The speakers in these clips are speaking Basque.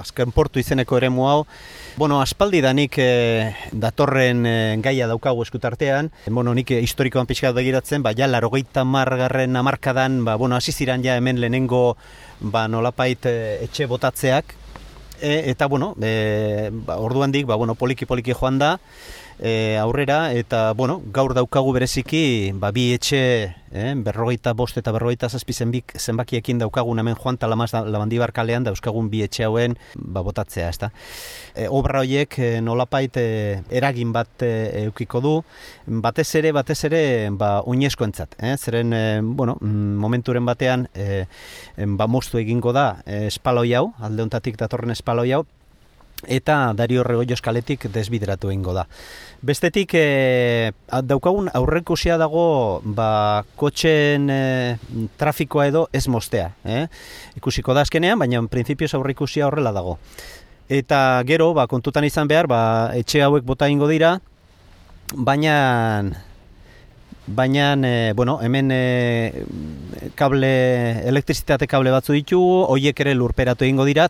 azken portu izeneko eremu hau. Bueno, aspaldi da nik e, datorren e, gaia daukagu eskutartean. Bueno, nik e, historikoan pixka begiratzen, ba, ja, laro margarren amarkadan, ba, bueno, hasi ziran ja hemen lehenengo ba, nolapait etxe botatzeak. E, eta, bueno, e, ba, orduan dik, ba, bueno, poliki-poliki joan da e, aurrera eta bueno, gaur daukagu bereziki ba, bi etxe eh, berrogeita bost eta berrogeita zazpi zenbik, zenbakiekin daukagun hemen joan talamaz labandibar kalean dauzkagun bi etxe hauen ba, botatzea, ezta. E, obra horiek e, nolapait e, eragin bat e, eukiko du, batez ere, batez ere, ba, oinezko entzat, eh? zeren, e, bueno, mm, momenturen batean, e, ba, moztu egingo da e, espaloi hau, alde ontatik datorren espaloi hau, eta Dario Regoio eskaletik desbideratu egingo da. Bestetik e, daukagun aurrekusia dago ba, kotxen e, trafikoa edo ez mostea. Eh? Ikusiko da azkenean, baina printzipioz aurrekusia horrela dago. Eta gero, ba, kontutan izan behar, ba, etxe hauek bota ingo dira, baina baina e, bueno, hemen e, kable, elektrizitate kable batzu ditu, hoiek ere lurperatu egingo dira,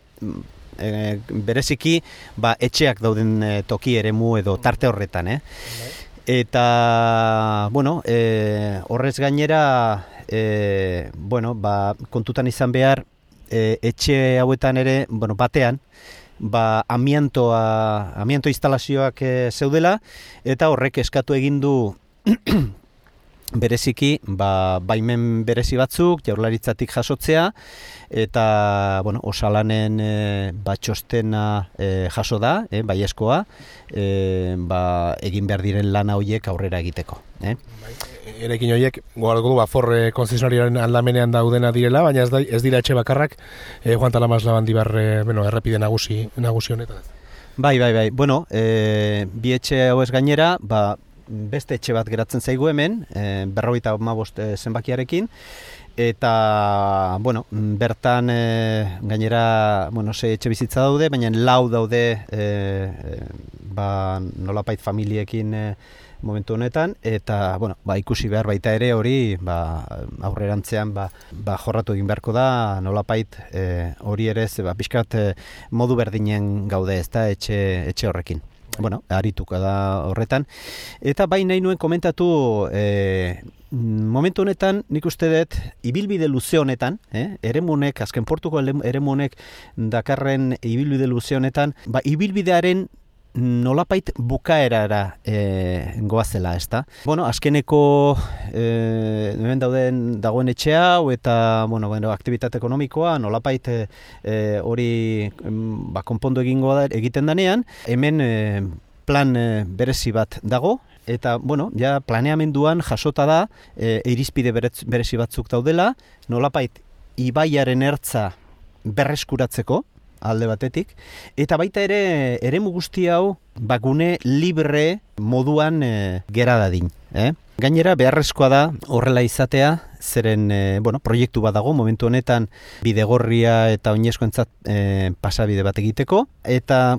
e, bereziki ba, etxeak dauden e, toki eremu edo tarte horretan, eh? Eta, bueno, e, horrez gainera, e, bueno, ba, kontutan izan behar, e, etxe hauetan ere, bueno, batean, ba, amiantoa, amianto instalazioak e, zeudela, eta horrek eskatu egin du bereziki ba, baimen berezi batzuk jaurlaritzatik jasotzea eta bueno, osalanen e, batxostena e, jaso da, e, baiezkoa, e, ba, egin behar diren lana horiek aurrera egiteko. E? Bai, erekin horiek, gogarko du, ba, forre konzesionarioaren aldamenean daudena direla, baina ez, da, ez dira etxe bakarrak, e, Juan Talamaz Labandibar, bueno, errepide nagusi, nagusi honetan. Bai, bai, bai. Bueno, e, bi etxe hau ez gainera, ba, beste etxe bat geratzen zaigu hemen, e, berrogeita bost e, zenbakiarekin, eta, bueno, bertan e, gainera, bueno, ze etxe bizitza daude, baina lau daude e, ba, nolapait familiekin e, momentu honetan, eta, bueno, ba, ikusi behar baita ere hori, ba, aurrerantzean, ba, ba, jorratu egin beharko da, nolapait e, hori ere, ze, ba, pixkat e, modu berdinen gaude, ez da, etxe, etxe horrekin bueno, arituko da horretan. Eta bai nahi nuen komentatu e, momentu honetan nik uste dut ibilbide luze honetan, eh, eremunek, azken portuko eremunek dakarren ibilbide luze honetan, ba, ibilbidearen nolapait bukaerara e, goazela, ez da? Bueno, azkeneko e, dauden dagoen etxe hau eta bueno, bueno, aktivitate ekonomikoa nolapait e, hori ba, konpondo egingo da, egiten danean, hemen e, plan e, berezi bat dago, eta bueno, ja planeamenduan jasota da e, irizpide berezi batzuk daudela, nolapait ibaiaren ertza berreskuratzeko, alde batetik eta baita ere eremu guzti hau bagune libre moduan e, gera dadin, eh? Gainera beharrezkoa da horrela izatea, zeren e, bueno, proiektu bat dago momentu honetan bidegorria eta oinezkoentzat e, pasabide bat egiteko eta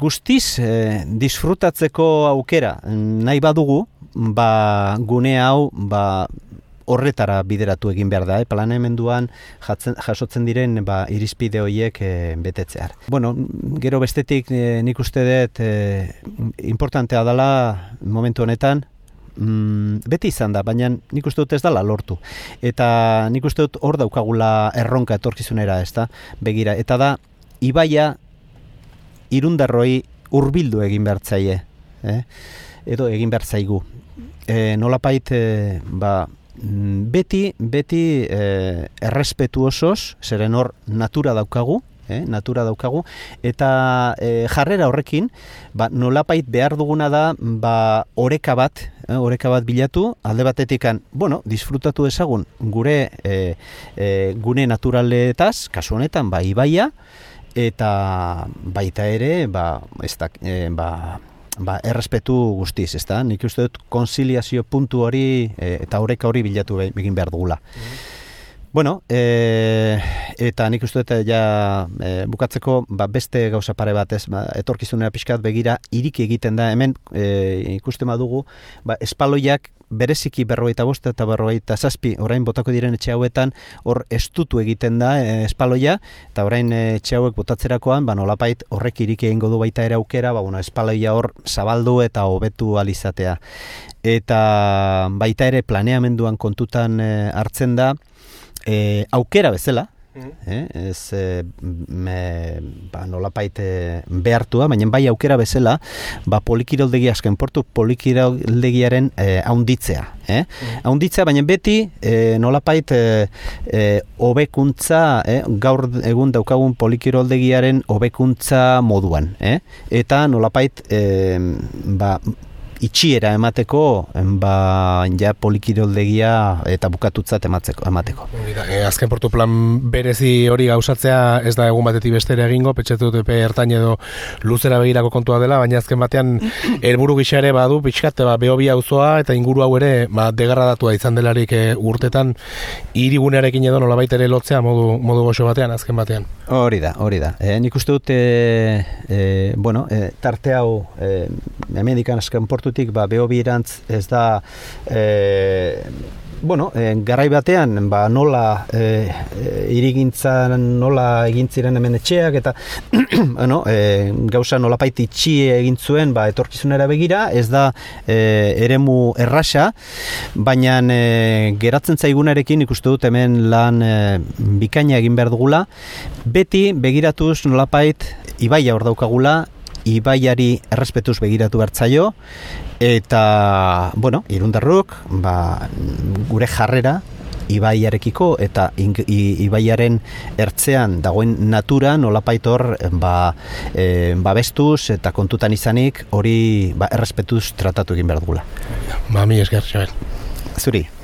guztiz e, disfrutatzeko aukera nahi badugu, ba gune hau ba horretara bideratu egin behar da, eh? planemenduan jatzen, jasotzen diren ba, irizpide horiek eh, betetzear. Bueno, gero bestetik eh, nik uste dut eh, importantea dela momentu honetan, mm, beti izan da, baina nik uste dut ez dela lortu. Eta nik uste dut hor daukagula erronka etorkizunera, ez da, begira. Eta da, ibaia irundarroi hurbildu egin behar zaie, eh? edo egin behar zaigu. E, nolapait, e, ba, beti, beti e, errespetu osoz, zeren hor natura daukagu, eh, natura daukagu, eta e, jarrera horrekin, ba, nolapait behar duguna da, ba, oreka bat, eh, oreka bat bilatu, alde batetikan, bueno, disfrutatu ezagun gure e, e, gune naturaletaz, kasu honetan, ba, ibaia, eta baita ere, ba, ez da, e, ba, ba, errespetu guztiz, ez da? Nik uste dut konziliazio puntu hori e, eta horreka hori bilatu egin behar dugula. Bueno, e, eta nik uste dut ja e, bukatzeko ba, beste gauza pare bat ez, ba, etorkizunera pixkat begira iriki egiten da. Hemen e, ikusten badugu ba, espaloiak bereziki berrogeita bost eta berrogeita zazpi orain botako diren etxe hauetan hor estutu egiten da e, espaloia eta orain etxe hauek botatzerakoan ba, nolapait horrek iriki egingo du baita ere aukera ba, bueno, espaloia hor zabaldu eta hobetu alizatea eta baita ere planeamenduan kontutan e, hartzen da e, aukera bezala, mm eh, ez e, me, ba, nolapait behartua, baina bai aukera bezala, ba, polikiroldegia asken portu polikiroldegiaren e, haunditzea. Eh? Mm Haunditzea, baina beti e, nolapait e, e, obekuntza, eh? gaur egun daukagun polikiroldegiaren obekuntza moduan. Eh? Eta nolapait e, ba, itxiera emateko ba ja polikiroldegia eta bukatutzat ematzeko emateko. E, azken portu plan berezi hori gauzatzea ez da egun batetik bestera egingo, petxetu dut epe ertain edo luzera begirako kontua dela, baina azken batean helburu gisa ere badu pixkat ba behobi auzoa eta inguru hau ere ba degradatua izan delarik e, urtetan hirigunearekin edo nolabait ere lotzea modu modu goxo batean azken batean. Hori da, hori da. E, nik uste dut e, e, bueno, e, tarte hau e, hemendikan azken portu aldetik ba beobirantz ez da e, bueno, e, garai batean ba, nola e, irigintzan nola egin ziren hemen etxeak eta bueno, e, gauza nola paiti itxi egin zuen ba, etorkizunera begira, ez da e, eremu errasa, baina e, geratzen zaigunarekin ikustu dut hemen lan e, bikaina egin behar dugula, beti begiratuz nolapait ibaia hor daukagula ibaiari errespetuz begiratu bertzaio eta bueno, irundarruk ba, gure jarrera ibaiarekiko eta ibaiaren ertzean dagoen natura nolapaitor ba, e, babestuz eta kontutan izanik hori ba, errespetuz tratatu egin behar dugula. Ba, mi esker, Zuri.